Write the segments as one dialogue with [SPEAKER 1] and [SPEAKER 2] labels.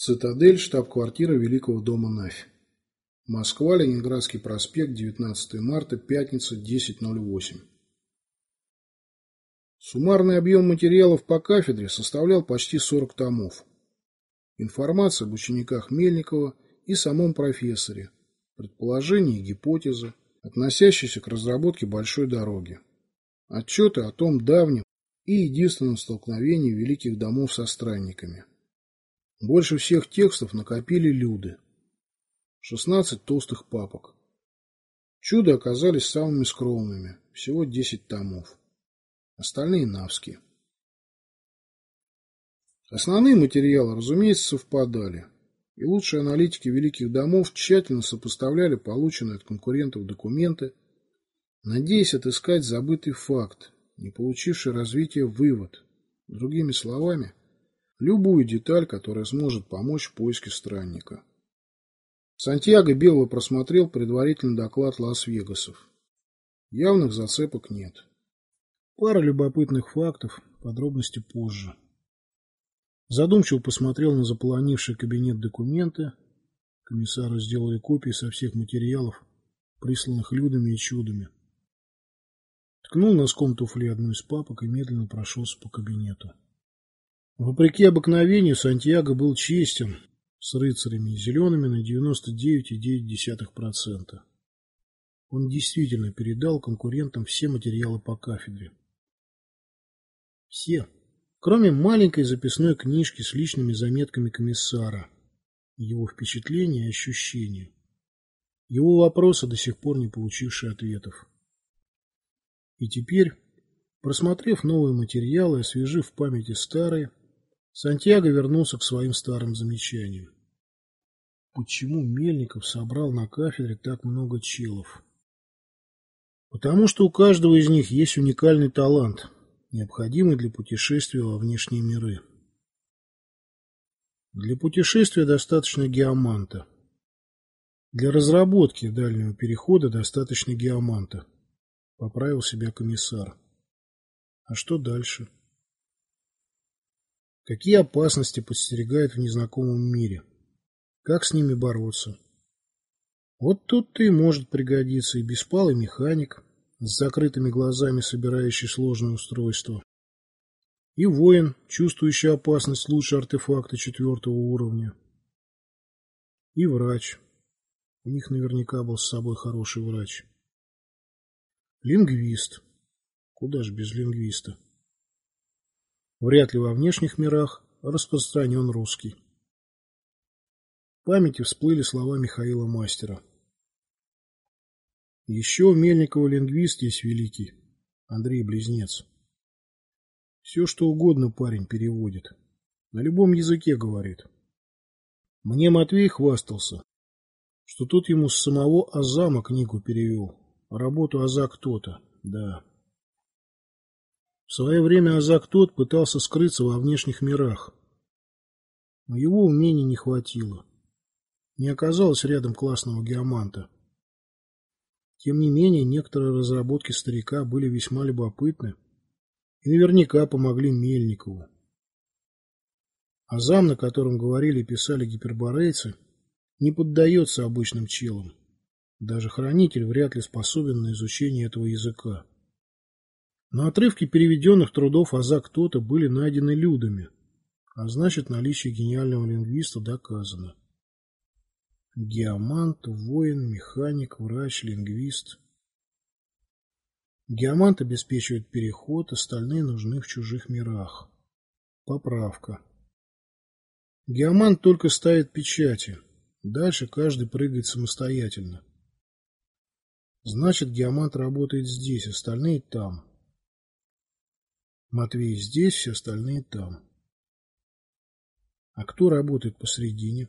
[SPEAKER 1] Цитадель, штаб-квартира Великого дома Нафь. Москва, Ленинградский проспект, 19 марта, пятница, 10.08. Суммарный объем материалов по кафедре составлял почти 40 томов. Информация об учениках Мельникова и самом профессоре, предположения и гипотезы, относящиеся к разработке большой дороги, отчеты о том давнем и единственном столкновении великих домов со странниками. Больше всех текстов накопили люды. 16 толстых папок. Чудо оказались самыми скромными, всего 10 томов. Остальные навские. Основные материалы, разумеется, совпадали, и лучшие аналитики великих домов тщательно сопоставляли полученные от конкурентов документы, надеясь отыскать забытый факт, не получивший развития вывод. Другими словами, любую деталь, которая сможет помочь в поиске странника. Сантьяго Белого просмотрел предварительный доклад Лас-Вегасов. Явных зацепок нет. Пара любопытных фактов, подробности позже. Задумчиво посмотрел на заполонивший кабинет документы. Комиссару сделали копии со всех материалов, присланных людами и чудами. Ткнул носком туфли одну из папок и медленно прошелся по кабинету. Вопреки обыкновению, Сантьяго был честен с рыцарями зелеными на 99,9%. Он действительно передал конкурентам все материалы по кафедре. Все, кроме маленькой записной книжки с личными заметками комиссара, его впечатления и ощущения, его вопросы, до сих пор не получившие ответов. И теперь, просмотрев новые материалы и освежив в памяти старые, Сантьяго вернулся к своим старым замечаниям. Почему Мельников собрал на кафедре так много челов? Потому что у каждого из них есть уникальный талант, необходимый для путешествия во внешние миры. Для путешествия достаточно геоманта. Для разработки дальнего перехода достаточно геоманта. Поправил себя комиссар. А что дальше? Какие опасности подстерегают в незнакомом мире? Как с ними бороться? Вот тут-то и может пригодиться и беспалый механик, с закрытыми глазами собирающий сложное устройство, и воин, чувствующий опасность лучше артефакта четвертого уровня, и врач. У них наверняка был с собой хороший врач. Лингвист. Куда ж без лингвиста? Вряд ли во внешних мирах распространен русский. В памяти всплыли слова Михаила Мастера. Еще Мельникова лингвист есть великий, Андрей Близнец. Все, что угодно парень переводит. На любом языке говорит. Мне Матвей хвастался, что тут ему с самого Азама книгу перевел. Работу Аза кто-то, да. В свое время Азак тот пытался скрыться во внешних мирах. Но его умений не хватило. Не оказалось рядом классного геоманта. Тем не менее, некоторые разработки старика были весьма любопытны и наверняка помогли Мельникову. Азам, на котором говорили и писали гиперборейцы, не поддается обычным челам. Даже хранитель вряд ли способен на изучение этого языка. Но отрывки переведенных трудов Азак Тота были найдены людами, а значит наличие гениального лингвиста доказано. Геомант, воин, механик, врач, лингвист. Геомант обеспечивает переход, остальные нужны в чужих мирах. Поправка. Геомант только ставит печати. Дальше каждый прыгает самостоятельно. Значит, геомант работает здесь, остальные там. Матвей здесь, все остальные там. А кто работает посредине?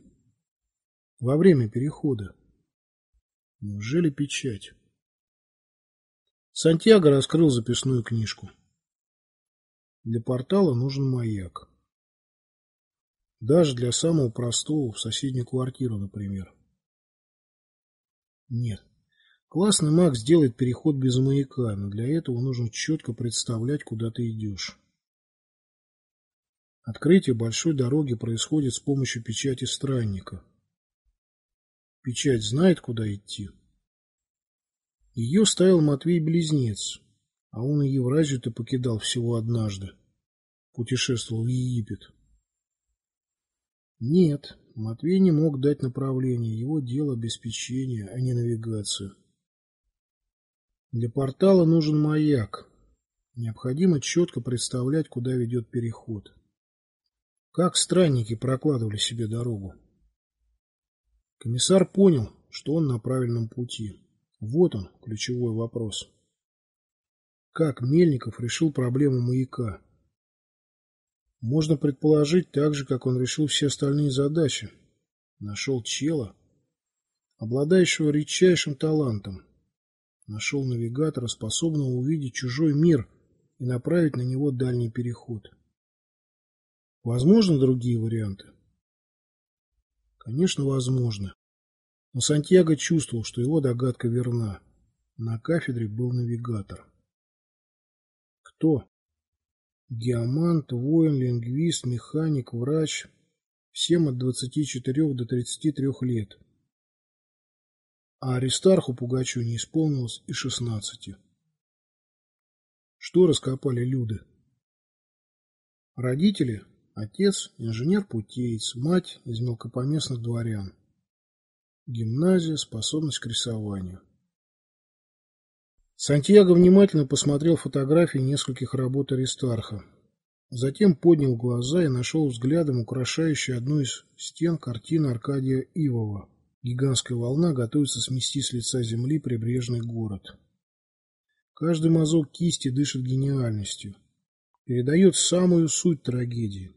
[SPEAKER 1] Во время перехода. Неужели печать? Сантьяго раскрыл записную книжку. Для портала нужен маяк. Даже для самого простого, в соседнюю квартиру, например. Нет, Классный маг сделает переход без маяка, но для этого нужно четко представлять, куда ты идешь. Открытие большой дороги происходит с помощью печати странника. Печать знает, куда идти. Ее ставил Матвей-близнец, а он и Евразию-то покидал всего однажды. Путешествовал в Египет. Нет, Матвей не мог дать направление, его дело обеспечение, а не навигация. Для портала нужен маяк. Необходимо четко представлять, куда ведет переход. Как странники прокладывали себе дорогу. Комиссар понял, что он на правильном пути. Вот он, ключевой вопрос. Как Мельников решил проблему маяка? Можно предположить так же, как он решил все остальные задачи. Нашел чела, обладающего редчайшим талантом. Нашел навигатора, способного увидеть чужой мир и направить на него дальний переход. Возможны другие варианты? Конечно, возможно. Но Сантьяго чувствовал, что его догадка верна. На кафедре был навигатор. Кто? Геомант, воин, лингвист, механик, врач. Всем от 24 до 33 лет. А Аристарху Пугачу не исполнилось и 16. Что раскопали люди? Родители Отец – инженер-путеец, мать – из мелкопоместных дворян. Гимназия, способность к рисованию. Сантьяго внимательно посмотрел фотографии нескольких работ Аристарха. Затем поднял глаза и нашел взглядом украшающую одну из стен картины Аркадия Ивова. Гигантская волна готовится смести с лица земли прибрежный город. Каждый мазок кисти дышит гениальностью, передает самую суть трагедии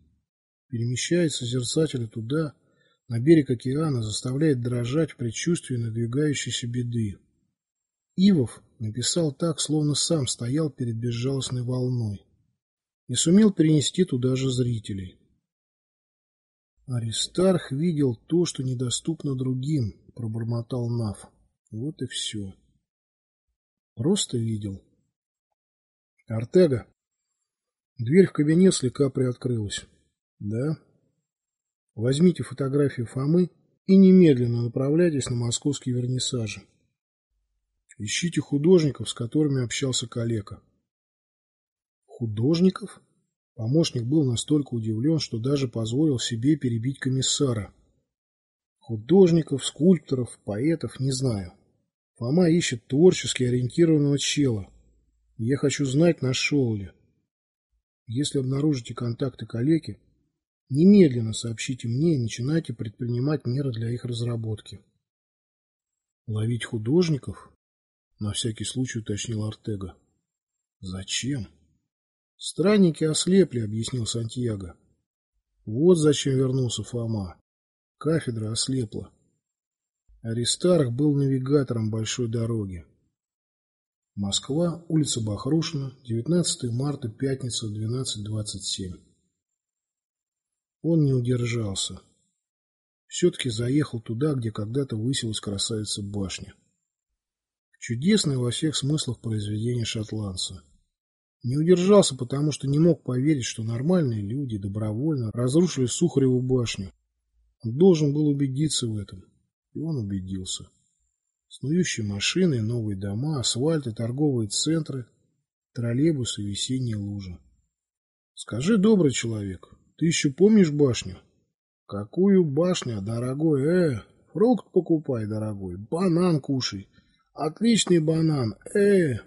[SPEAKER 1] перемещает созерцателя туда, на берег океана, заставляет дрожать в предчувствии надвигающейся беды. Ивов написал так, словно сам стоял перед безжалостной волной и сумел перенести туда же зрителей. Аристарх видел то, что недоступно другим, пробормотал Нав. Вот и все. Просто видел. Артега. Дверь в кабинет слегка приоткрылась. Да. Возьмите фотографию Фомы и немедленно направляйтесь на московские вернисажи. Ищите художников, с которыми общался коллега. Художников? Помощник был настолько удивлен, что даже позволил себе перебить комиссара. Художников, скульпторов, поэтов не знаю. Фома ищет творчески ориентированного чела. Я хочу знать, нашел ли. Если обнаружите контакты коллеги, Немедленно сообщите мне и начинайте предпринимать меры для их разработки. Ловить художников? На всякий случай уточнил Артега. Зачем? Странники ослепли, объяснил Сантьяго. Вот зачем вернулся Фома. Кафедра ослепла. Аристарх был навигатором большой дороги. Москва, улица Бахрушина, 19 марта, пятница, 12.27. Он не удержался. Все-таки заехал туда, где когда-то высилась красавица башня. Чудесное во всех смыслах произведение шотландца. Не удержался, потому что не мог поверить, что нормальные люди добровольно разрушили Сухареву башню. Он должен был убедиться в этом. И он убедился. Снующие машины, новые дома, асфальты, торговые центры, троллейбусы, весенние лужи. Скажи, добрый человек, ты еще помнишь башню? Какую башню, дорогой? Э, фрукт покупай, дорогой. Банан кушай. Отличный банан. Э,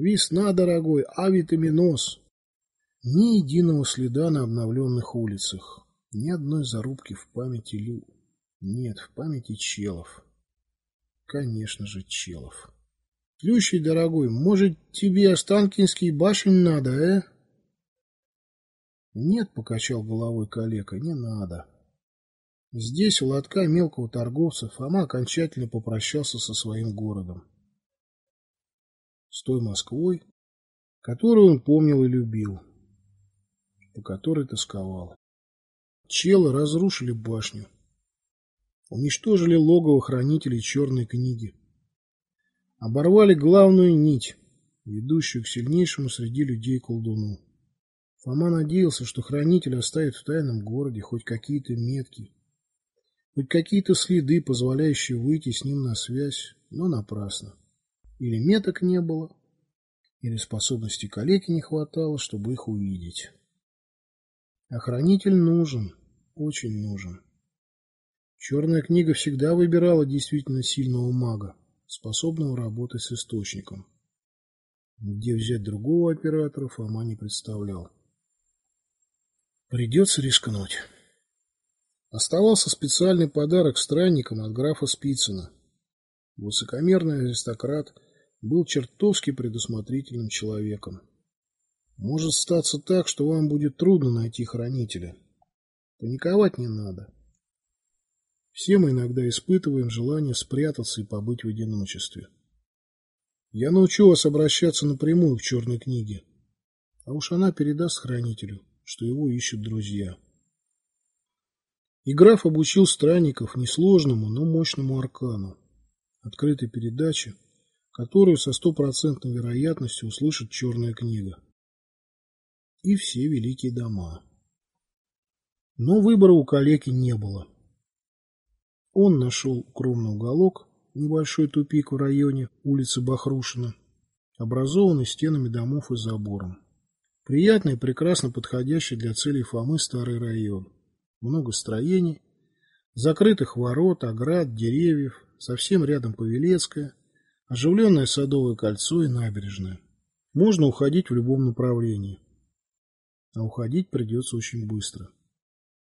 [SPEAKER 1] весна, дорогой, авитаминоз. Ни единого следа на обновленных улицах. Ни одной зарубки в памяти Лю. Нет, в памяти челов. Конечно же, челов. Плющий, дорогой, может, тебе Останкинский башен надо, э? Нет, покачал головой калека, не надо. Здесь, у лотка мелкого торговца, Фома окончательно попрощался со своим городом. С той Москвой, которую он помнил и любил, по которой тосковал. Челы разрушили башню, уничтожили логово хранителей черной книги, оборвали главную нить, ведущую к сильнейшему среди людей колдуну. Фома надеялся, что хранитель оставит в тайном городе хоть какие-то метки, хоть какие-то следы, позволяющие выйти с ним на связь, но напрасно. Или меток не было, или способности калеки не хватало, чтобы их увидеть. Охранитель нужен, очень нужен. Черная книга всегда выбирала действительно сильного мага, способного работать с источником. Где взять другого оператора, Фома не представлял. Придется рискнуть. Оставался специальный подарок странникам от графа Спицына. Высокомерный аристократ был чертовски предусмотрительным человеком. Может статься так, что вам будет трудно найти хранителя. Паниковать не надо. Все мы иногда испытываем желание спрятаться и побыть в одиночестве. Я научу вас обращаться напрямую к черной книге, а уж она передаст хранителю, что его ищут друзья. И граф обучил странников несложному, но мощному аркану, открытой передаче, которую со стопроцентной вероятностью услышит черная книга и все великие дома. Но выбора у калеки не было. Он нашел укромный уголок, небольшой тупик в районе улицы Бахрушина, образованный стенами домов и забором. Приятный и прекрасно подходящий для целей Фомы старый район. Много строений, закрытых ворот, оград, деревьев, совсем рядом Павелецкая, оживленное садовое кольцо и набережная. Можно уходить в любом направлении а уходить придется очень быстро.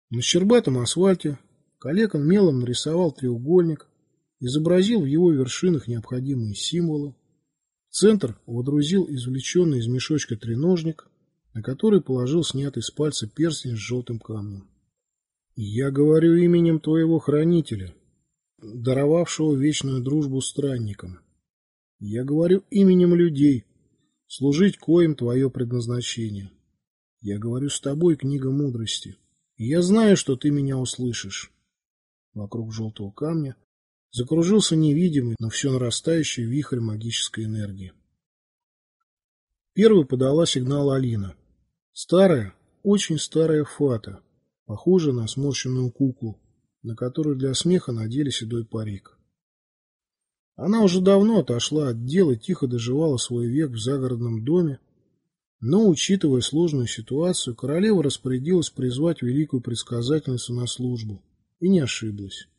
[SPEAKER 1] На щербатом асфальте Калекон мелом нарисовал треугольник, изобразил в его вершинах необходимые символы. В центр водрузил извлеченный из мешочка треножник, на который положил снятый с пальца перстень с желтым камнем. «Я говорю именем твоего хранителя, даровавшего вечную дружбу странникам. Я говорю именем людей, служить коим твое предназначение. Я говорю с тобой, книга мудрости, и я знаю, что ты меня услышишь. Вокруг желтого камня закружился невидимый, но все нарастающий вихрь магической энергии. Первой подала сигнал Алина. Старая, очень старая фата, похожая на сморщенную куклу, на которую для смеха надели седой парик. Она уже давно отошла от дела тихо доживала свой век в загородном доме, но, учитывая сложную ситуацию, королева распорядилась призвать великую предсказательницу на службу. И не ошиблась.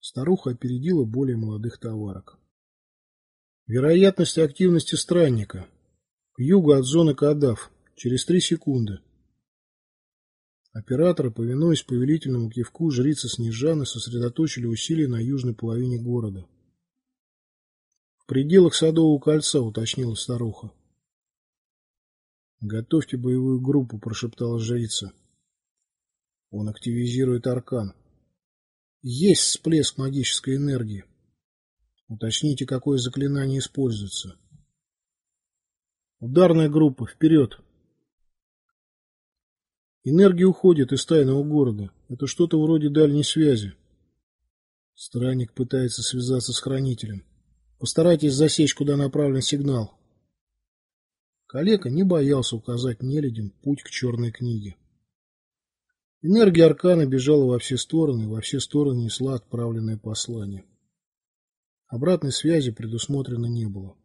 [SPEAKER 1] Старуха опередила более молодых товарок. Вероятность активности странника. К югу от зоны Кадав. Через три секунды. Операторы, повинуясь повелительному кивку, жрицы Снежаны сосредоточили усилия на южной половине города. Пределах Садового кольца, уточнила старуха. «Готовьте боевую группу», – прошептала жрица. «Он активизирует аркан. Есть всплеск магической энергии. Уточните, какое заклинание используется. Ударная группа, вперед!» Энергия уходит из тайного города. Это что-то вроде дальней связи. Странник пытается связаться с хранителем. Постарайтесь засечь, куда направлен сигнал. Калека не боялся указать нелюдям путь к черной книге. Энергия аркана бежала во все стороны, во все стороны несла отправленное послание. Обратной связи предусмотрено не было.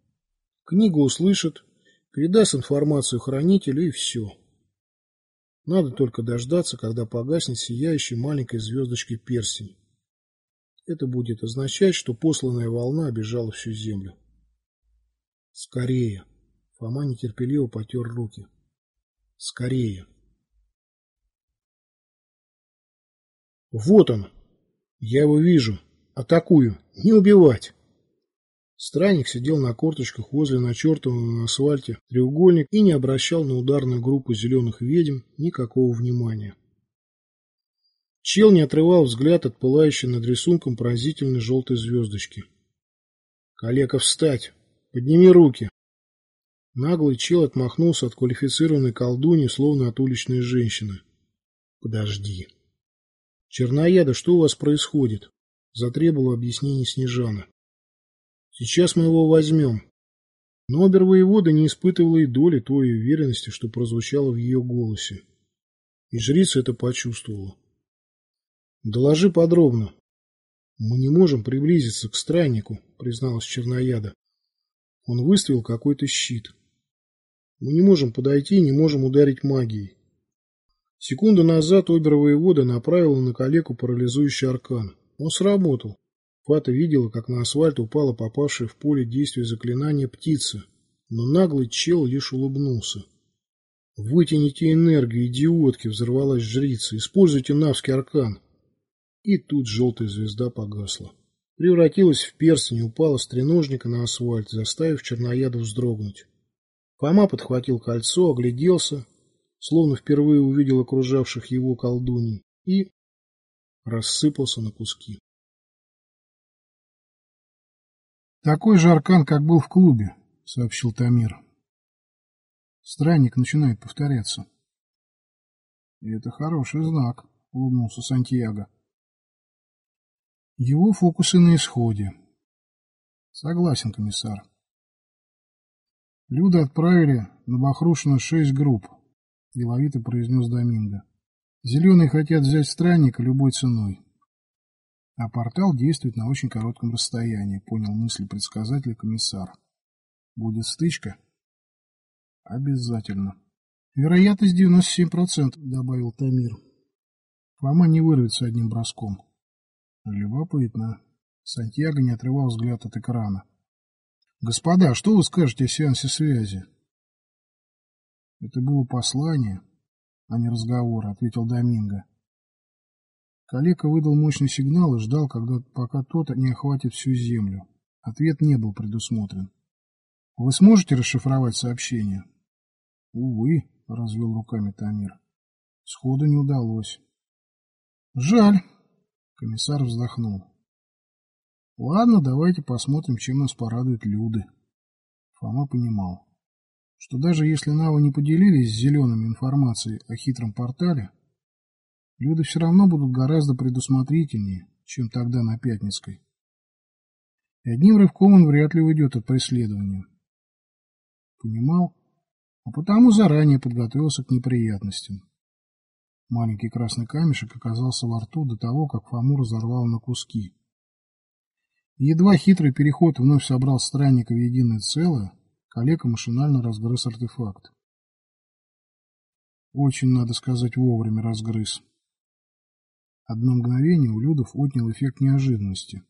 [SPEAKER 1] Книгу услышат, передаст информацию хранителю и все. Надо только дождаться, когда погаснет сияющий маленькой звездочкой перстень. Это будет означать, что посланная волна обижала всю землю. Скорее. Фома нетерпеливо потер руки. Скорее. Вот он. Я его вижу. Атакую. Не убивать. Странник сидел на корточках возле начертанного на асфальте треугольник и не обращал на ударную группу зеленых ведьм никакого внимания. Чел не отрывал взгляд от пылающей над рисунком поразительной желтой звездочки. «Калека, встать! Подними руки!» Наглый чел отмахнулся от квалифицированной колдуни, словно от уличной женщины. Подожди. Чернояда, что у вас происходит? Затребовал объяснение Снежана. Сейчас мы его возьмем. Но обер-воевода не испытывала и доли той уверенности, что прозвучало в ее голосе. И жрица это почувствовала. «Доложи подробно». «Мы не можем приблизиться к страннику», — призналась Чернояда. Он выставил какой-то щит. «Мы не можем подойти, не можем ударить магией». Секунду назад обер-воевода направила на калеку парализующий аркан. Он сработал. Фата видела, как на асфальт упала попавшая в поле действия заклинания птица, но наглый чел лишь улыбнулся. «Вытяните энергию, идиотки!» — взорвалась жрица. «Используйте навский аркан!» И тут желтая звезда погасла. Превратилась в перстень и упала с треножника на асфальт, заставив чернояду вздрогнуть. Фома подхватил кольцо, огляделся, словно впервые увидел окружавших его колдуней, и рассыпался на куски.
[SPEAKER 2] «Такой же аркан, как был в клубе», — сообщил Тамир. Странник начинает повторяться. «И это хороший знак», — улыбнулся Сантьяго. «Его фокусы на исходе». «Согласен, комиссар». Люда отправили на Бахрушина шесть групп, деловито произнес Доминго. Зеленые хотят взять странника любой ценой. А портал действует на очень коротком расстоянии, понял мысли предсказателя комиссар. Будет стычка? Обязательно. Вероятность 97%, добавил Тамир. Фома не вырвется одним броском. Любопытно. Сантьяго не отрывал взгляд от экрана. Господа, что вы скажете о сеансе связи? Это было послание, а не разговор, ответил Доминго. Калека выдал мощный сигнал и ждал, когда, пока тот не охватит всю землю. Ответ не был предусмотрен. «Вы сможете расшифровать сообщение?» «Увы», — развел руками Тамир. «Сходу не удалось». «Жаль», — комиссар вздохнул. «Ладно, давайте посмотрим, чем нас порадуют Люды». Фома понимал, что даже если Навы не поделились с зелеными информацией о хитром портале, Люди все равно будут гораздо предусмотрительнее, чем тогда на Пятницкой. И одним рывком он вряд ли уйдет от преследования. Понимал, а потому заранее подготовился к неприятностям. Маленький красный камешек оказался во рту до того, как Фому разорвал на куски. Едва хитрый переход вновь собрал странника в единое целое, коллега машинально разгрыз артефакт. Очень, надо сказать, вовремя разгрыз. Одно мгновение у Людов отнял эффект неожиданности.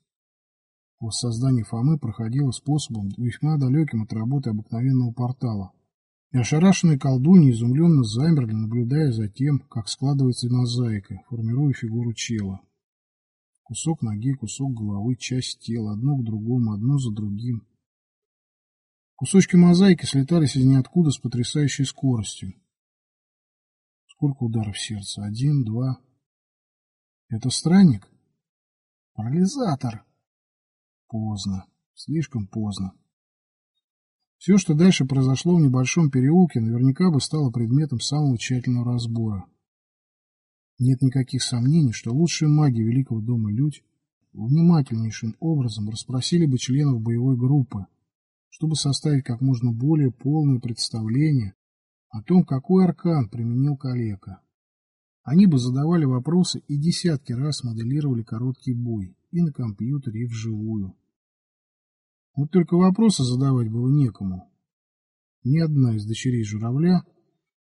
[SPEAKER 2] Воссоздание Фомы проходило способом, весьма далеким от работы обыкновенного портала. И ошарашенные колдуньи изумленно замерли, наблюдая за тем, как складывается мозаика, формируя фигуру чела. Кусок ноги, кусок головы, часть тела, одно к другому, одно за другим. Кусочки мозаики слетались из ниоткуда с потрясающей скоростью. Сколько ударов сердца? Один, два, это странник? Парализатор. Поздно. Слишком поздно. Все, что дальше произошло в небольшом переулке, наверняка бы стало предметом самого тщательного разбора. Нет никаких сомнений, что лучшие маги Великого дома Людь внимательнейшим образом расспросили бы членов боевой группы, чтобы составить как можно более полное представление о том, какой аркан применил калека. Они бы задавали вопросы и десятки раз моделировали короткий бой и на компьютере, и вживую. Вот только вопросы задавать было некому. Ни одна из дочерей журавля,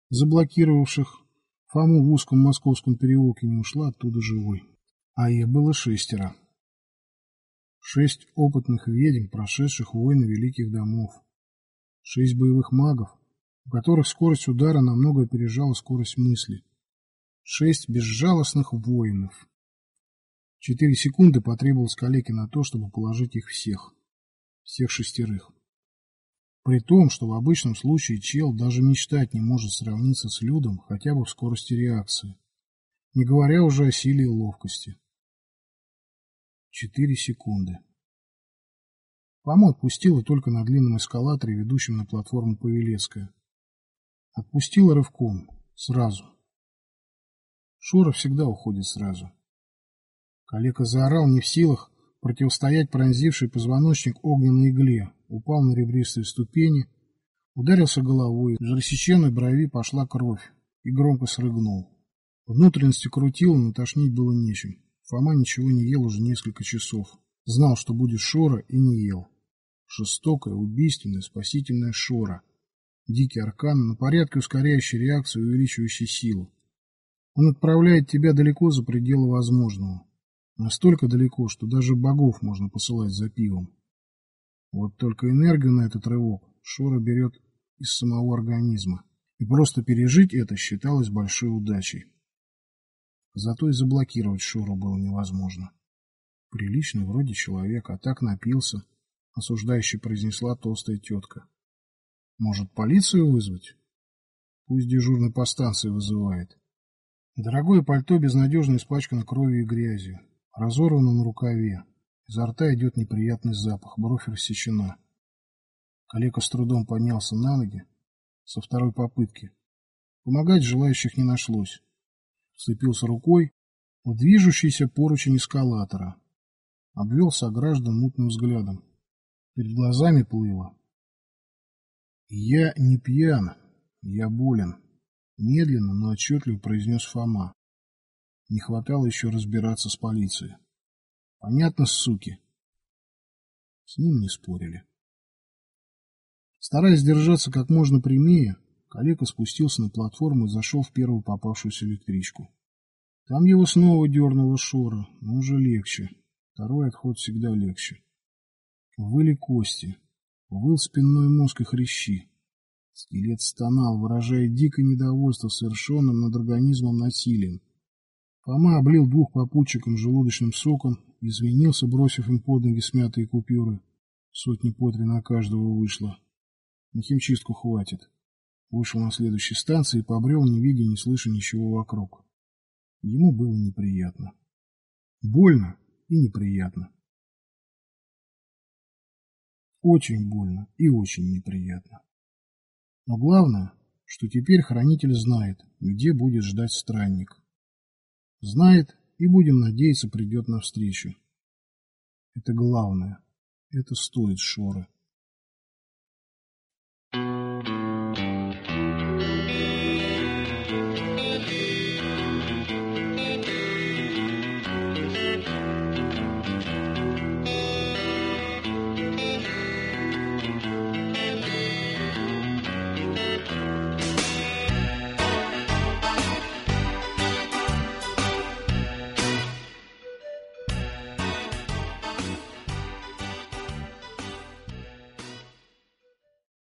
[SPEAKER 2] заблокировавших Фому в узком московском переулке, не ушла оттуда живой. А их было шестеро. Шесть опытных ведьм, прошедших войны великих домов. Шесть боевых магов, у которых скорость удара намного опережала скорость мысли шесть безжалостных воинов. Четыре секунды потребовалось калеке на то, чтобы положить их всех. Всех шестерых. При том, что в обычном случае чел даже мечтать не может сравниться с Людом хотя бы в скорости реакции, не говоря уже о силе и ловкости. Четыре секунды. Фому отпустила только на длинном эскалаторе, ведущем на платформу Павелецкая. Отпустила рывком, сразу. Шура всегда уходит сразу. Калека заорал не в силах противостоять пронзившей позвоночник огненной игле, упал на ребристые ступени, ударился головой, из рассеченной брови пошла кровь и громко срыгнул. Внутренности крутило, но тошнить было нечем. Фома ничего не ел уже несколько часов. Знал, что будет Шора, и не ел. Жестокая, убийственная, спасительная Шора. Дикий аркан, на порядке ускоряющий реакцию и увеличивающий силу. Он отправляет тебя далеко за пределы возможного. Настолько далеко, что даже богов можно посылать за пивом. Вот только энергию на этот рывок Шора берет из самого организма. И просто пережить это считалось большой удачей. Зато и заблокировать Шору было невозможно. Приличный вроде человек, а так напился, осуждающе произнесла толстая тетка. Может, полицию вызвать? Пусть дежурный по станции вызывает. Дорогое пальто безнадежно испачкано кровью и грязью, разорвано на рукаве. Изо рта идет неприятный запах, бровь рассечена. Калека с трудом поднялся на ноги со второй попытки. Помогать желающих не нашлось. Вцепился рукой в движущийся поручень эскалатора. Обвел сограждан мутным взглядом. Перед глазами плыло. «Я не пьян, я болен», — медленно, но отчетливо произнес Фома. Не хватало еще разбираться с полицией. Понятно, суки. С ним не спорили. Стараясь держаться как можно прямее, Калека спустился на платформу и зашел в первую попавшуюся электричку. Там его снова дернула шора, но уже легче. Второй отход всегда легче. Выли кости, выл спинной мозг и хрящи. Скелет стонал, выражая дикое недовольство совершенным над организмом насилием. Фома облил двух попутчикам желудочным соком, извинился, бросив им под ноги смятые купюры. Сотни по три на каждого вышло. На химчистку хватит. Вышел на следующей станции и побрел, не видя, не слыша ничего вокруг. Ему было неприятно. Больно и неприятно. Очень больно и очень неприятно. Но главное, что теперь хранитель знает, где будет ждать странник. Знает и, будем надеяться, придет навстречу. Это главное. Это стоит Шоры.